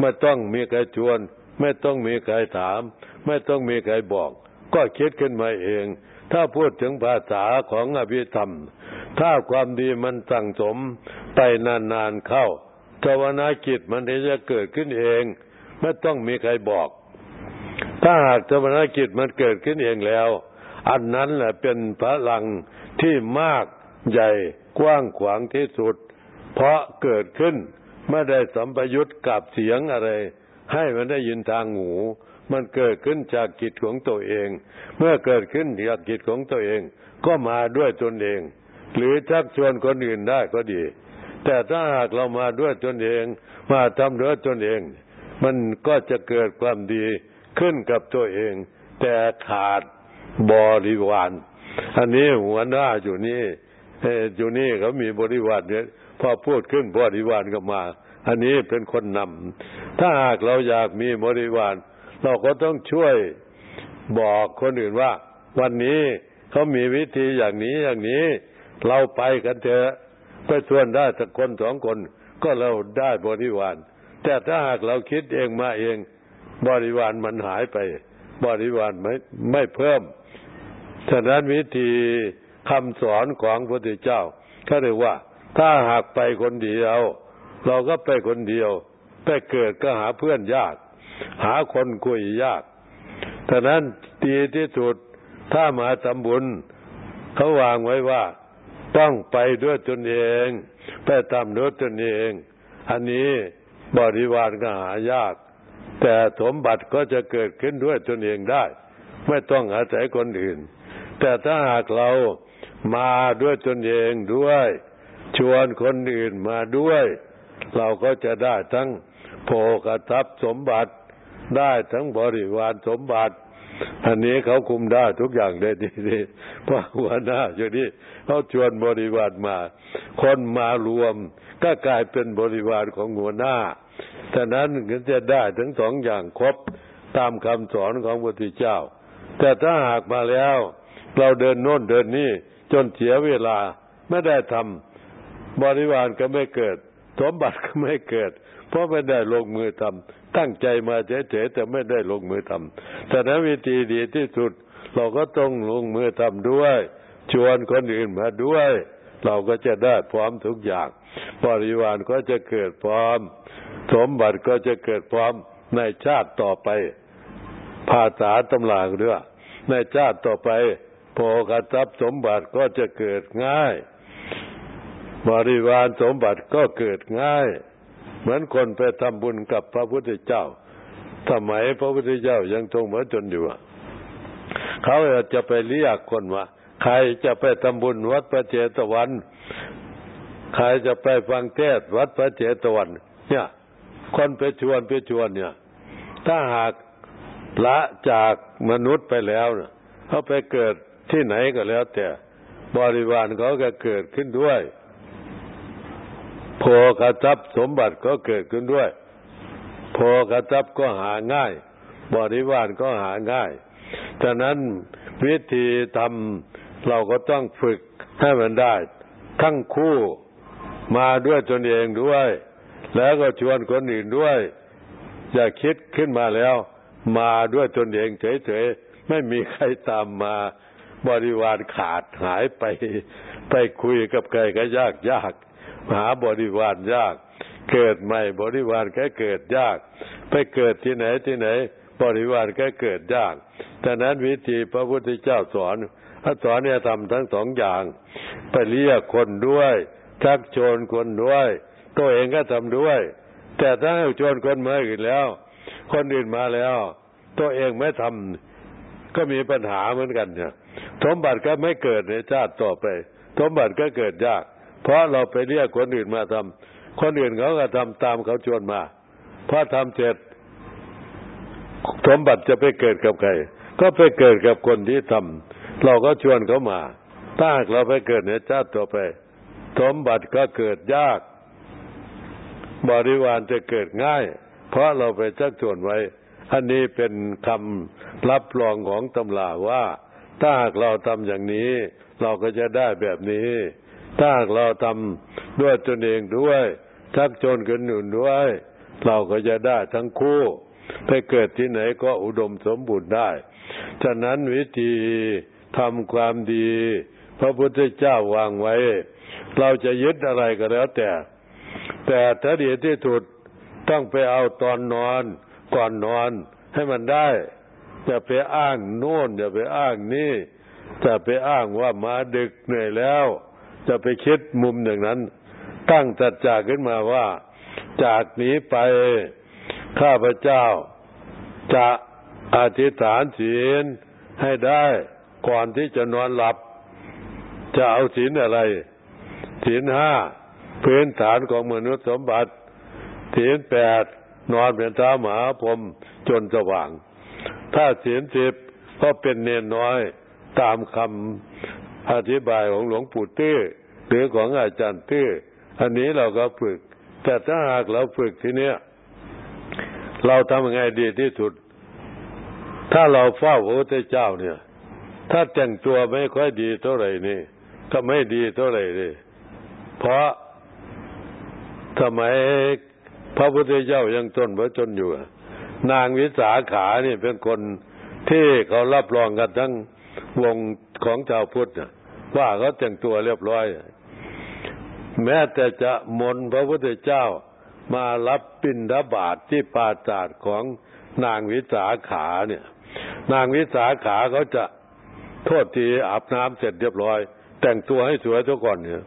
ไม่ต้องมีใครชวน ไม่ต้องมีใครถาม ไม่ต้องมีใครบอก ก็คิดขึ้นมาเอง ถ้าพูดถึงภาษาของอภิธรรม ถ้าความดีมันสั่งสมไปนานๆเข้าภาวนาจิตมันจะเกิดขึ้นเอง ไม่ต้องมีใครบอก ถ้าหากภาวนาจิตมันเกิดขึ้นเองแล้ว อันนั้นแหละเป็นพลัง ที่มากใหญ่กว้างขวางที่สุด เพราะเกิดขึ้นไม่ได้สัมปยุตกับเสียงอะไร ให้มันได้ยินทางหู มันเกิดขึ้นจากกิจของตัวเอง เมื่อเกิดขึ้นจากกิจของตัวเอง ก็มาด้วยตนเอง หรือชักชวนคนอื่นได้ก็ดี แต่ถ้าหากเรามาด้วยตนเอง มาทำด้วยตนเอง มันก็จะเกิดความดีขึ้นกับตัวเอง แต่ขาดบริวาร อันนี้หัวหน้าอยู่นี่อยู่นี่เขามีบริวารเนี่ยพอพูดขึ้นบริวารก็มา อันนี้เป็นคนนำถ้าหากเราอยากมีบริวารเราก็ต้องช่วยบอกคนอื่นว่า วันนี้เขามีวิธีอย่างนี้อย่างนี้ เราไปกันเถอะไปชวนได้สักคนสองคน ก็เราได้บริวาร แต่ถ้าหากเราคิดเองมาเอง บริวารมันหายไป บริวารไม่ไม่เพิ่ม ฉะนั้นวิธีคำสอนของพระพุทธเจ้าเขาเรียกว่า ถ้าหากไปคนเดียว เราก็ไปคนเดียว ไปเกิดก็หาเพื่อนยาก หาคนคุยยากฉะนั้นดีที่สุดถ้ามาทำบุญเขาวางไว้ว่าต้องไปด้วยตนเอง ไปทำด้วยตนเอง อันนี้บริวารก็หายาก แต่สมบัติก็จะเกิดขึ้นด้วยตนเองได้ ไม่ต้องอาศัยคนอื่น แต่ถ้าหากเรามาด้วยตนเองด้วย ชวนคนอื่นมาด้วย เราก็จะได้ทั้งโภกทรัพย์สมบัติได้ทั้งบริวารสมบัติ อันนี้เขาคุมได้ทุกอย่างได้ดีๆเพราะหัวหน้าอยู่นี่เขาชวนบริวารมา คนมารวมก็กลายเป็นบริวารของหัวหน้าฉะนั้นก็จะได้ทั้งสองอย่างครบตามคำสอนของพระพุทธเจ้า แต่ถ้าหากมาแล้ว เราเดินโน่นเดินนี่จนเสียเวลาไม่ได้ทำบริวารก็ไม่เกิด สมบัติก็ไม่เกิด เพราะไม่ได้ลงมือทำตั้งใจมาเฉยๆแต่ไม่ได้ลงมือทำแต่นั้นวิธีดีที่สุด เราก็ต้องลงมือทำด้วย ชวนคนอื่นมาด้วย เราก็จะได้พร้อมทุกอย่างบริวารก็จะเกิดพร้อม สมบัติก็จะเกิดพร้อมในชาติต่อไป ภาษาตำรางเรือในชาติต่อไป โภคทรัพย์สมบัติก็จะเกิดง่าย บริวารสมบัติก็เกิดง่าย เหมือนคนไปทำบุญกับพระพุทธเจ้าสมัยพระพุทธเจ้ายังทรงเหมาจนอยู่เขาจะไปเรียกคนว่าใครจะไปทำบุญวัดพระเจตวัน ใครจะไปฟังเทศวัดพระเจตวัน เนี่ย คนไปชวนไปชวนเนี่ย ถ้าหากละจากมนุษย์ไปแล้วเขาไปเกิด ที่ไหนก็แล้ว แต่บริวารเขาก็เกิดขึ้นด้วยโพกรัพย์สมบัติก็เกิดขึ้นด้วยโพกรัพย์ก็หาง่าย บริวารก็หาง่ายฉะนั้นวิธีทำเราก็ต้องฝึกให้มันได้ ทั้งคู่มาด้วยตนเองด้วย แล้วก็ชวนคนอื่นด้วย อย่าคิดขึ้นมาแล้ว มาด้วยตนเองเฉยๆไม่มีใครตามมา บริวารขาดหายไปไปคุยกับใครก็ยากยากหาบริวารยาก เกิดใหม่บริวารก็เกิดยาก ไปเกิดที่ไหนที่ไหน บริวารก็เกิดยากแต่นั้นวิธีพระพุทธเจ้าสอนพระสอนเนี่ยทำทั้งสองอย่าง ไปเรียกคนด้วยชักชวนคนด้วย ตัวเองก็ทำด้วย แต่ถ้าชวนคนมาอื่นแล้ว คนอื่นมาแล้ว ตัวเองไม่ทำก็มีปัญหาเหมือนกันเนี่ย สมบัติก็ไม่เกิดในชาติต่อไปสมบัติก็เกิดยาก เพราะเราไปเรียกคนอื่นมาทำคนอื่นเขาก็ทำตามเขาชวนมาพอทำเสร็จสมบัติจะไปเกิดกับใครก็ไปเกิดกับคนที่ทำเราก็ชวนเขามาถ้าเราไปเกิดในชาติต่อไปสมบัติก็เกิดยาก บริวารจะเกิดง่าย เพราะเราไปชักชวนไว้ อันนี้เป็นคำรับรองของตำราว่า ถ้าหากเราทำอย่างนี้ เราก็จะได้แบบนี้ ถ้าหากเราทำด้วยตนเองด้วยชักชนกันอื่นด้วย เราก็จะได้ทั้งคู่ ไปเกิดที่ไหนก็อุดมสมบูรณ์ได้ ฉะนั้นวิธีทำความดี พระพุทธเจ้าวางไว้ เราจะยึดอะไรก็แล้วแต่ แต่ถ้าดีที่สุดต้องไปเอาตอนนอนก่อนนอนให้มันได้ จะไปอ้างโน่นจะไปอ้างนี่จะไปอ้างว่ามาดึกเหนื่อยแล้ว จะไปคิดมุมอย่างนั้น ตั้งจัดจากขึ้นมาว่า จากนี้ไปข้าพเจ้า จะอธิษฐานศีลให้ได้ก่อนที่จะนอนหลับ จะเอาศีลอะไรศีลห้าพื้นฐานของมนุษย์สมบัติศีลแปดนอนเป็นท้ามาพรมจนสว่าง ถ้าศีลสิบก็เป็นเนนน้อยตามคำอธิบายของหลวงปู่ตื้อหรือของอาจารย์ตื้ออันนี้เราก็ฝึก แต่ถ้าหากเราฝึกทีเนี้ย เราทำยังไงดีที่สุด ถ้าเราเฝ้าพระพุทธเจ้าเนี่ย ถ้าแต่งตัวไม่ค่อยดีเท่าไหร่นี่ ก็ไม่ดีเท่าไหร่เลยเพราะทำไมพระพุทธเจ้ายังจนพระจนอยู่ นางวิสาขาเนี่ยเป็นคนที่เขารับรองกันทั้งวงของชาวพุทธว่าเขาแต่งตัวเรียบร้อย แม้แต่จะมนพระพุทธเจ้ามารับปินดาบาทที่ปาจาดของนางวิสาขาเนี่ย นางวิสาขาเขาจะโทษทีอาบน้ำเสร็จเรียบร้อย แต่งตัวให้สวยทุกคนเนี่ย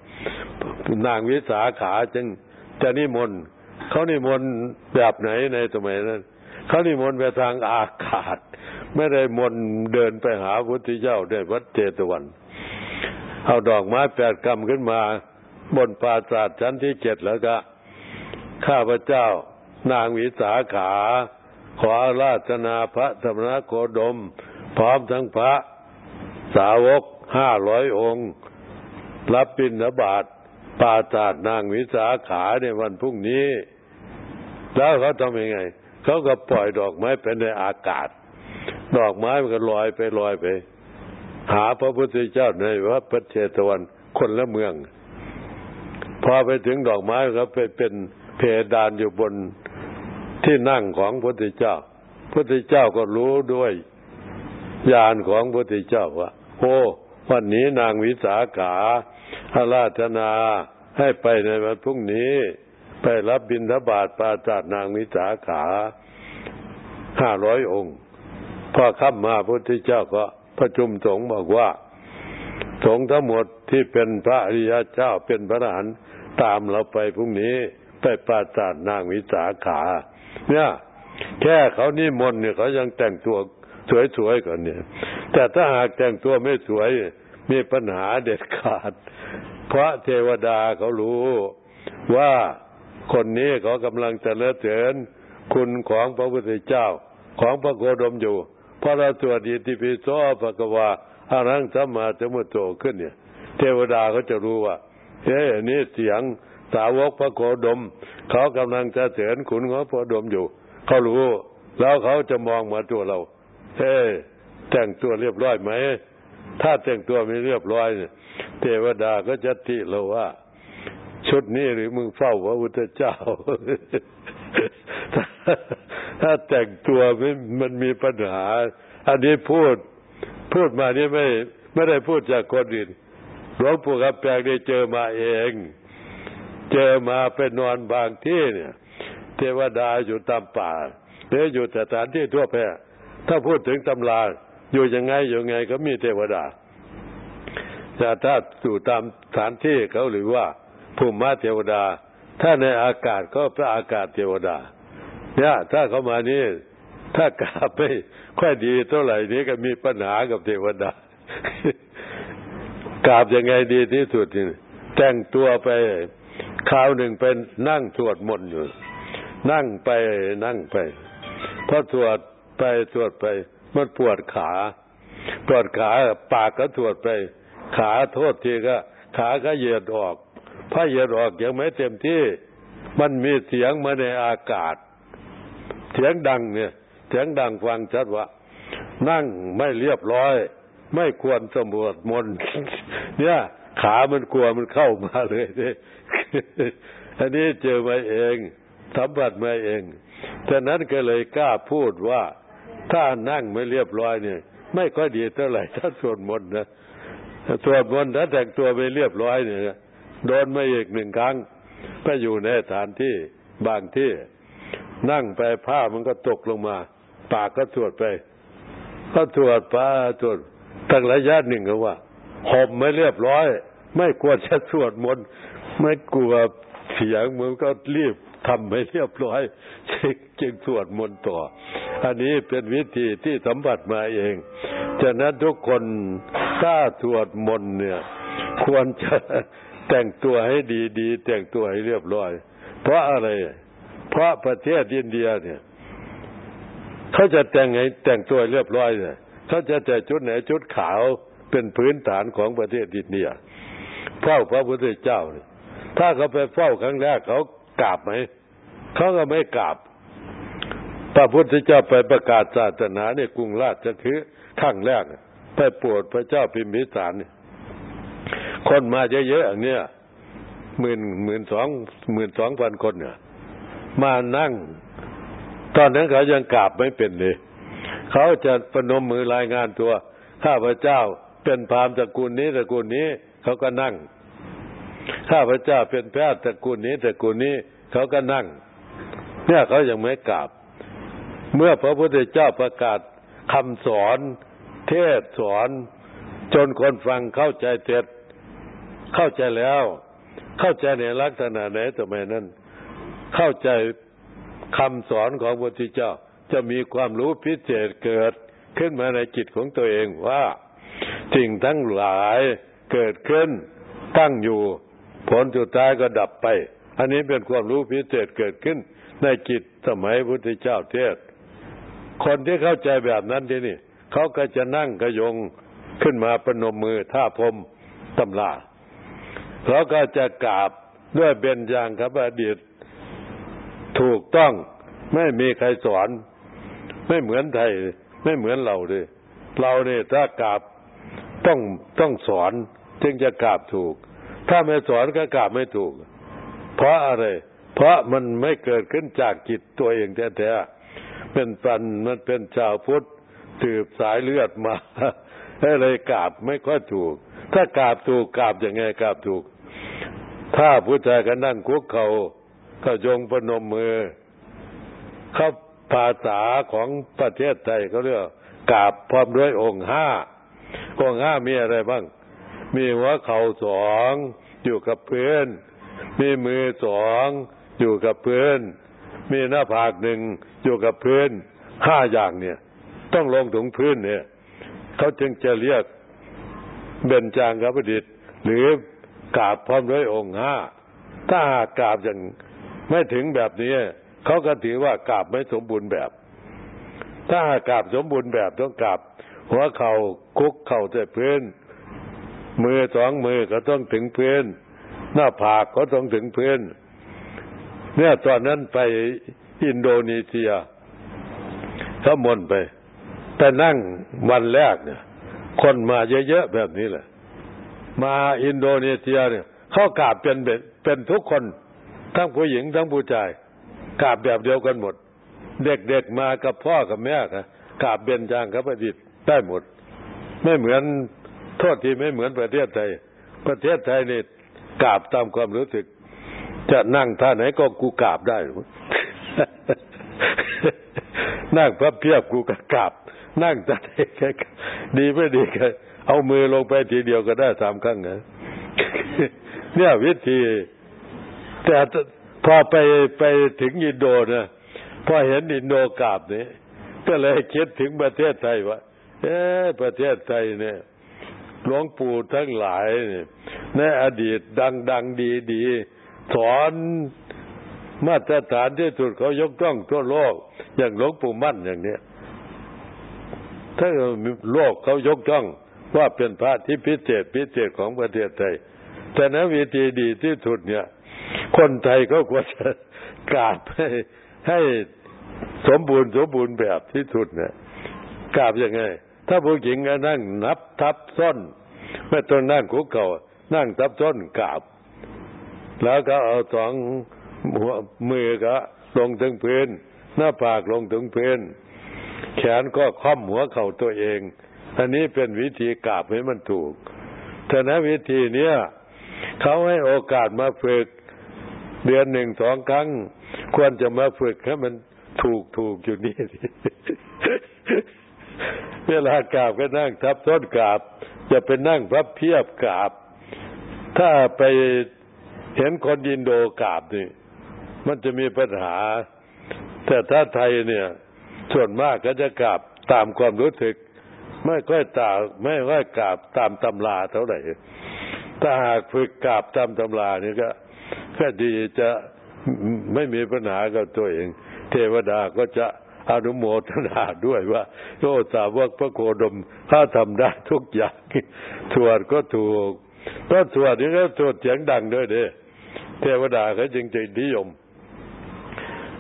นางวิสาขาจึงจะนิมนต์เขานิมนต์แบบไหนในสมัยนั้น เขานิมนต์ไปทางอากาศ ไม่ได้มนเดินไปหาพุทธเจ้าได้วัดเจตวัน เอาดอกไม้แปดกำขึ้นมา บนปราสาทชั้นที่เจ็ดแล้วก็ ข้าพเจ้านางวิสาขา ขอราชนาพระธรรมนโคดม พร้อมทั้งพระสาวกห้าร้อยองค์ รับปิณฑบาตปาจาดนางวิสาขาในวันพรุ่งนี้ แล้วเขาทำยังไง เขาก็ปล่อยดอกไม้ไปในอากาศ ดอกไม้มันก็ลอยไปลอยไป หาพระพุทธเจ้าในวัดพระเชตวันคนละเมือง พอไปถึงดอกไม้ก็ไปเป็นเพดานอยู่บนที่นั่งของพระพุทธเจ้า พระพุทธเจ้าก็รู้ด้วยญาณของพระพุทธเจ้าว่าโอ้วันนี้นางวิสาขาอาราธนาให้ไปในวันพรุ่งนี้ ไปรับบิณฑบาตปาจาดนางมิสาขาห้าร้อยองค์ พอข้ามาพระพุทธเจ้าก็ประชุมสงฆ์บอกว่า สงฆ์ทั้งหมดที่เป็นพระอริยเจ้าเป็นพระอรหันต์ตามเราไปพรุ่งนี้ไปปราจาดนางวิสาขา เนี่ย แค่เขานี่มนเนี่ยเขายังแต่งตัวสวยๆก่อนเนี่ย แต่ถ้าหากแต่งตัวไม่สวยมีปัญหาเด็ดขาด เพราะเทวดาเขารู้ว่า คนนี้เขากำลังจะเลิศเถินคุณของพระพุทธเจ้า ของพระโคดมอยู่พอเราตรวจดีติปิโสภะกวาอารังสัมมาสมุตโตขึ้นเนี่ย เทวดาเขาจะรู้ว่าเฮ้ยนี่เสียงสาวกพระโคดม เขากำลังจะเถินคุณของพระดมอยู่ เขารู้ แล้วเขาจะมองมาตัวเราเฮ้แต่งตัวเรียบร้อยไหม ถ้าแต่งตัวไม่เรียบร้อยเนี่ยเทวดาก็จะติเราว่า ชุดนี้หรือมึงเฝ้าพระพุทธเจ้า ถ้าแต่งตัวไม่มันมีปัญหา อันนี้พูด พูดมานี่ไม่ไม่ได้พูดจากคนอื่นหลวงปู่กับแปลงได้เจอมาเอง เจอมาไปนอนบางที่เนี่ย เทวดาอยู่ตามป่าหรืออยู่สถานที่ทั่วไปถ้าพูดถึงตำราอยู่ยังไงอยู่ไงก็มีเทวดาแต่ถ้าอยู่ตามสถานที่เขาหรือว่า ภูมิมาเทวดา ถ้าในอากาศก็พระอากาศเทวดา เนี่ย ถ้าเขามานี่ถ้ากาบไม่ค่อยดีเท่าไหร่นี้ก็มีปัญหากับเทวดากราบยังไงดีที่สุดนี่แต่งตัวไปคราวหนึ่งเป็นนั่งสวดมนต์อยู่ นั่งไปนั่งไปพอสวดไปสวดไป มันปวดขาปวดขาปากก็ถวดไป ขาโทษทีก็ ขาก็เหยียดออก ถ้าเยียดออกยังไม่เต็มที่ มันมีเสียงมาในอากาศ เสียงดังเนี่ย เสียงดังฟังชัดว่า นั่งไม่เรียบร้อย ไม่ควรสมบูรณ์มนเนี่ยขามันกลัวมันเข้ามาเลยเนี่ยอันนี้เจอมาเองสัมผัสมาเองฉะนั้นก็เลยกล้าพูดว่า ถ้านั่งไม่เรียบร้อยเนี่ย ไม่ค่อยดีเท่าไหร่ถ้าสวดมนต์นะสวดมนต์ถ้าแต่งตัวไม่เรียบร้อยเนี่ย โดนมาอีกหนึ่งครั้งไปอยู่ในฐานที่บางที่นั่งไปผ้ามันก็ตกลงมา ปากก็สวดไป ก็สวดป้าสวดตั้งระยะหนึ่งก็ว่าห่มไม่เรียบร้อย ไม่ควรจะสวดมนต์ไม่กลัวเสียงมันก็รีบทำไม่เรียบร้อยจึงสวดมนต์ต่อ อันนี้เป็นวิธีที่สัมผัสมาเองฉะนั้นทุกคนถ้าสวดมนต์เนี่ย ควรจะ แต่งตัวให้ดีๆแต่งตัวให้เรียบร้อย เพราะอะไร เพราะประเทศอินเดียเนี่ยเขาจะแต่งไงแต่งตัวเรียบร้อยเนี่ยเขาจะแต่ชุดไหนชุดขาวเป็นพื้นฐานของประเทศอินเดียเฝ้าพระพุทธเจ้าเนี่ยถ้าเขาไปเฝ้าครั้งแรกเขากราบไหมเขาก็ไม่กราบพระพุทธเจ้าไปประกาศศาสนาในกรุงราชคือขั้งแรกไปโปรดพระเจ้าพิมพิสารเนี่ย คนมาเยอะๆอย่างเนี้ยหมื่นหมื่นสองหมื่นสองพันคนเนี่ยมานั่ง ตอนนั้นเขายังกราบไม่เป็นเลยเขาจะประนมมือรายงานตัว ข้าพเจ้าเป็นพราหมณ์ตระกูลนี้ตระกูลนี้เขาก็นั่ง ข้าพเจ้าเป็นแพทย์ตระกูลนี้ตระกูลนี้เขาก็นั่ง เนี่ยเขายังไม่กราบ เมื่อพระพุทธเจ้าประกาศคำสอน เทศสอน จนคนฟังเข้าใจเจ็ด เข้าใจแล้ว เข้าใจในลักษณะไหนทำไมนั้น เข้าใจคำสอนของพระพุทธเจ้า จะมีความรู้พิเศษเกิดขึ้นมาในจิตของตัวเองว่าสิ่งทั้งหลายเกิดขึ้น ตั้งอยู่ ผลสุดท้ายก็ดับไป อันนี้เป็นความรู้พิเศษเกิดขึ้น ในจิตสมัยพุทธเจ้าเทศ คนที่เข้าใจแบบนั้นที่นี่เขาก็จะนั่งกระยงขึ้นมาประนมมือท่าพรมตำลา เขาก็จะกราบด้วยเบญจางครับอดีตถูกต้องไม่มีใครสอน ไม่เหมือนไทย ไม่เหมือนเราเลยเราเนี่ยถ้ากราบต้องต้องสอนจึงจะกราบถูก ถ้าไม่สอนก็กราบไม่ถูก เพราะอะไร เพราะมันไม่เกิดขึ้นจากจิตตัวเองแท้ๆเป็นปันมันเป็นชาวพุทธสืบสายเลือดมาให้เลยกราบไม่ค่อยถูก ถ้ากราบถูกกราบยังไงกราบถูก ถ้าผู้ชายก็นั่งคุกเขาก็ยงประนมมือเขาภาษาของประเทศไทยเขาเรียกกราบพร้อมด้วยองค์ห้าองค์ห้ามีอะไรบ้าง มีหัวเข่าสองอยู่กับเพื่อนมีมือสองอยู่กับเพื่อนมีหน้าผากหนึ่งอยู่กับเพื่อนห้าอย่างเนี่ย ต้องลงถึงพื้นเนี่ยเขาจึงจะเรียกเบญจางกบดิษหรือ กราบพร้อมด้วยองค์ห้าถ้าหากกราบอย่างไม่ถึงแบบนี้เขาก็ถือว่ากราบไม่สมบูรณ์แบบ ถ้าหากกราบสมบูรณ์แบบต้องกราบหัวเข่าคุกเข่าแต่พื้นมือสองมือก็ต้องถึงพื้นหน้าผากก็ต้องถึงพื้นเนี่ยตอนนั้นไปอินโดนีเซียขามนไป แต่นั่งวันแรกเนี่ย คนมาเยอะๆแบบนี้แหละ มาอินโดนีเซียเนี่ยเขากราบเป็นเป็นทุกคนทั้งผู้หญิงทั้งผู้ชายกราบแบบเดียวกันหมด เด็กๆมากับพ่อกับแม่ครับกราบเบญจางครับประดิษฐ์ได้หมด ไม่เหมือนโทษทีไม่เหมือนประเทศไทย ประเทศไทยนี่กราบตามความรู้สึก จะนั่งท่าไหนก็กูกราบได้ นั่งพระเพียบกูก็กราบนั่งท่าไหนดีไม่ดีก็เอามือลงไปทีเดียวก็ได้สามครั้งนะเนี่ยวิธี แต่พอไปไปถึงอินโดนะพอเห็นอินโดกราบนี่ก็เลยคิดถึงประเทศไทยว่าเอ๊ประเทศไทยเนี่ยหลวงปู่ทั้งหลายเนี่ยในอดีตดังดังดีดีสอน มาตรฐานที่สุดเขายกต้องทั่วโลก อย่างหลวงปู่มั่นอย่างเนี้ยถ้าโลกเขายกต้องว่าเป็นพระที่พิเศษพิเศษของประเทศไทย แต่นวิธีดีที่สุดเนี่ย คนไทยก็ควรจะกราบให้ให้สมบูรณ์สมบูรณ์แบบที่สุดเนี่ยกราบยังไง ถ้าผู้หญิงก็นั่งนับทับส้นไม่ต้องนั่งคุกเข่านั่งทับส้อนกราบ แล้วก็เอาสอง หัวมือก็ลงถึงพื้น หน้าผากลงถึงพื้น แขนก็ค่อมหัวเข่าตัวเอง อันนี้เป็นวิธีกราบให้มันถูกแต่นะวิธีเนี้ยเขาให้โอกาสมาฝึก เดือนหนึ่งสองครั้ง ควรจะมาฝึกให้มันถูกถูกอยู่นี่เวลากราบก็นั่งทับต้นกราบจะไปนั่งพับเพียบกราบ ถ้าไปเห็นคนอินโดกราบนี่ มันจะมีปัญหา แต่ถ้าไทยเนี่ย ส่วนมากก็จะกราบตามความรู้สึก ไม่ค่อยตาไม่ค่อยกราบตามตำราเท่าไหร่ถ้าหากฝึกกราบตามตำรานี่ก็ก็ดีจะไม่มีปัญหากับตัวเอง เทวดาก็จะอนุโมทนาด้วยว่าโอ้สาวกพระโคดมถ้าทำได้ทุกอย่างสวดก็ถูกก็สวดนี่ก็สวดเสียงดังด้วยเด้เทวดาเขาจริงๆนิยม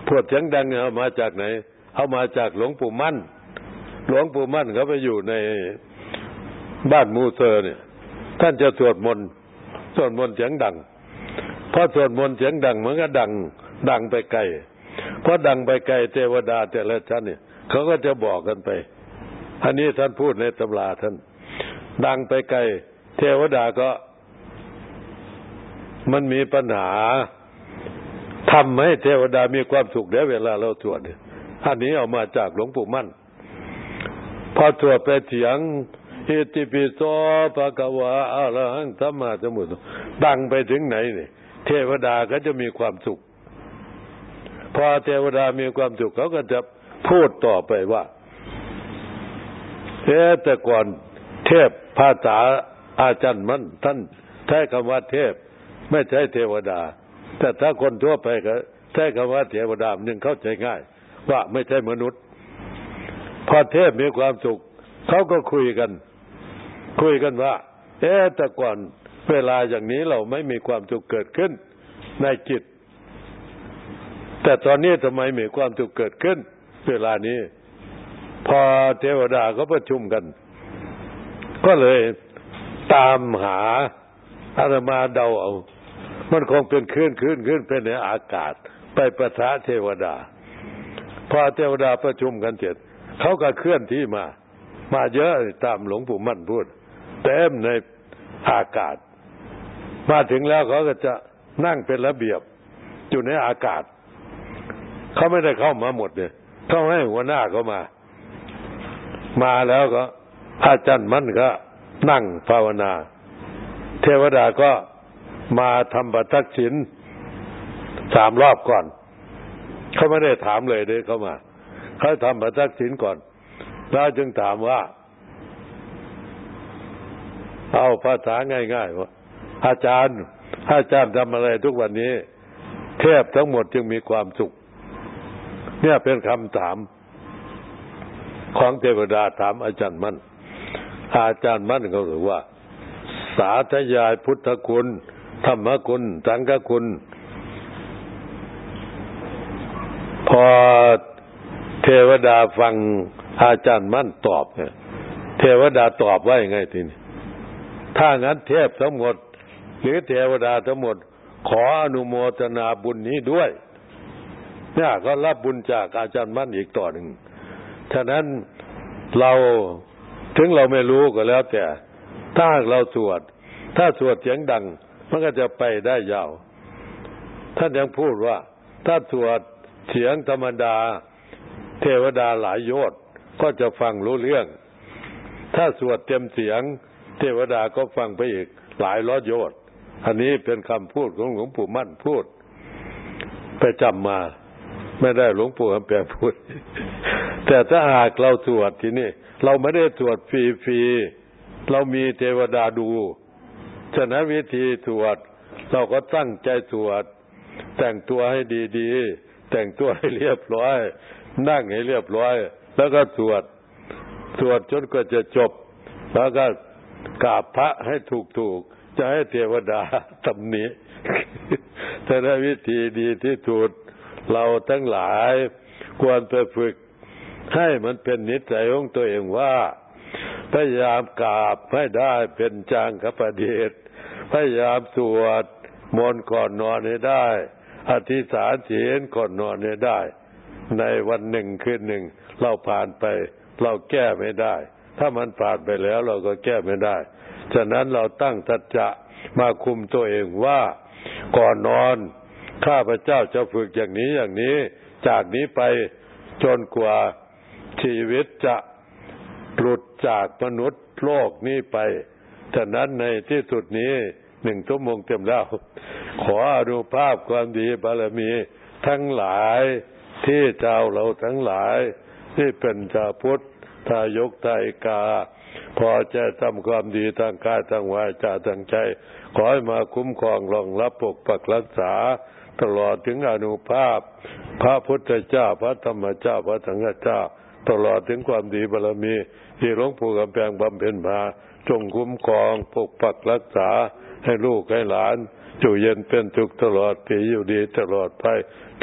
สวดเสียงดังเอามาจากไหน เอามาจากหลวงปู่มั่น หลวงปู่มั่นเขาไปอยู่ในบ้านมูเซอร์เนี่ย ท่านจะสวดมนต์สวดมนต์เสียงดังพอสวดมนต์เสียงดังมันก็ดัง ดังไปไกลพอดังไปไกลเทวดาแต่ละชั้นเนี่ยเขาก็จะบอกกันไป อันนี้ท่านพูดในตำราท่าน ดังไปไกล เทวดาก็ มันมีปัญหา ทำให้เทวดามีความสุขได้เวลาเราสวดอันนี้เอามาจากหลวงปู่มั่น พอสวดไปเถียงอิติปิโสภะคะวะอะระหังสัมมาสัมพุทธดังไปถึงไหนเนี่ยเทวดาก็จะมีความสุข พอเทวดามีความสุขเขาก็จะพูดต่อไปว่าเอแต่ก่อนเทพภาษาอาจารย์มันท่านใช้คำว่าเทพ ไม่ใช่เทวดา แต่ถ้าคนทั่วไปก็ใช้คำว่าเทวดาหนึ่งเข้าใจง่าย ว่าไม่ใช่มนุษย์ พอเทพมีความสุขเขาก็คุยกัน คุยกันว่า เอ๊แต่ก่อนเวลาอย่างนี้เราไม่มีความสุขเกิดขึ้นในจิต แต่ตอนนี้ทำไมมีความสุขเกิดขึ้น เวลานี้ พอเทวดาก็ประชุมกัน ก็เลยตามหาอาตมาเดาเอา มันคงเป็นขึ้นขึ้นขึ้นเป็นในอากาศ ไปประทะเทวดา พอเทวดาประชุมกันเสร็จเขาก็เคลื่อนที่มา มาเยอะตามหลวงปู่มั่นพูดเต็มในอากาศ มาถึงแล้วเขาก็จะนั่งเป็นระเบียบอยู่ในอากาศ เขาไม่ได้เข้ามาหมดเนี่ยเขาให้หัวหน้าเขามา มาแล้วก็อาจารย์มั่นก็นั่งภาวนา เทวดาก็ มาทำบัตรศินสามรอบก่อน เขาไม่ได้ถามเลยเด้เขามา เขาทำบัตรศินก่อน แล้วจึงถามว่า เอาภาษาง่ายๆว่าอาจารย์ อาจารย์ทำอะไรทุกวันนี้ เทพทั้งหมดจึงมีความสุข เนี่ยเป็นคำถาม ของเทวดาถามอาจารย์มั่นอาจารย์มั่นเขาถือว่า สาธยายพุทธคุณ ธรรมคุณ สังฆคุณ พอเทวดาฟังอาจารย์มั่นตอบเนี่ยเทวดาตอบว่ายังไงทีนี้ถ้างั้นเทพทั้งหมด หรือเทวดาทั้งหมด ขออนุโมทนาบุญนี้ด้วยเนี่ยก็รับบุญจากอาจารย์มั่นอีกต่อหนึ่งฉะนั้นเราถึงเราไม่รู้ก็แล้วแต่ ถ้าเราสวด ถ้าสวดเสียงดัง มันก็จะไปได้ยาว ท่านยังพูดว่า ถ้าสวดเสียงธรรมดา เทวดาหลายโยชน์ก็จะฟังรู้เรื่อง ถ้าสวดเต็มเสียง เทวดาก็ฟังไปอีกหลายร้อยโยชน์อันนี้เป็นคำพูดของหลวงปู่มั่นพูด ไปจำมา ไม่ได้หลวงปู่คำแปลพูด แต่ถ้าหากเราสวดที่นี่ เราไม่ได้สวดฟรีๆเรามีเทวดาดู ฉะนั้นวิธีสวดเราก็ตั้งใจสวด แต่งตัวให้ดีๆ แต่งตัวให้เรียบร้อย นั่งให้เรียบร้อย แล้วก็สวด สวดจนกว่าจะจบ แล้วก็กราบพระให้ถูกๆ จะให้เทวดาตำหนิแต่ได้วิธีดีที่สุดเราทั้งหลายควรไปฝึกให้มันเป็นนิสัยของตัวเองว่า พยายามกราบให้ได้เป็นจางกประเดชพยายามสวดมนต์ก่อนนอนให้ได้ อธิษฐานศีลก่อนนอนให้ได้ ในวันหนึ่งคืนหนึ่ง เราผ่านไป เราแก้ไม่ได้ ถ้ามันผ่านไปแล้วเราก็แก้ไม่ได้ ฉะนั้นเราตั้งทัจจะมาคุมตัวเองว่าก่อนนอนข้าพเจ้าจะฝึกอย่างนี้อย่างนี้ จากนี้ไปจนกว่าชีวิตจะ หลุดจากมนุษย์โลกนี้ไปฉะนั้นในที่สุดนี้หนึ่งทุ่วโมงเต็มแล้ว ขออนุภาพความดีบารมีทั้งหลายที่เจ้าเราทั้งหลายนี่เป็นชาพุทธทายกทายกา พอจะทำความดีทางกายทางวาจาทางใจ ขอให้มาคุ้มครองรองรับปกปักรักษา ตลอดถึงอนุภาพ พระพุทธเจ้าพระธรรมเจ้าพระสังฆเจ้า ตลอดถึงความดีบารมี ที่หลวงปู่กำแพงบำเพ็ญมาจงคุ้มครองปกปักรักษาให้ลูกให้หลานอยู่เย็นเป็นทุกตลอดปีอยู่ดีตลอดไป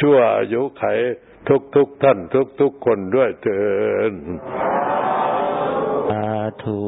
ชั่วอายุไขทุกทุกท่านทุกทุกคนด้วยเถินสาธุ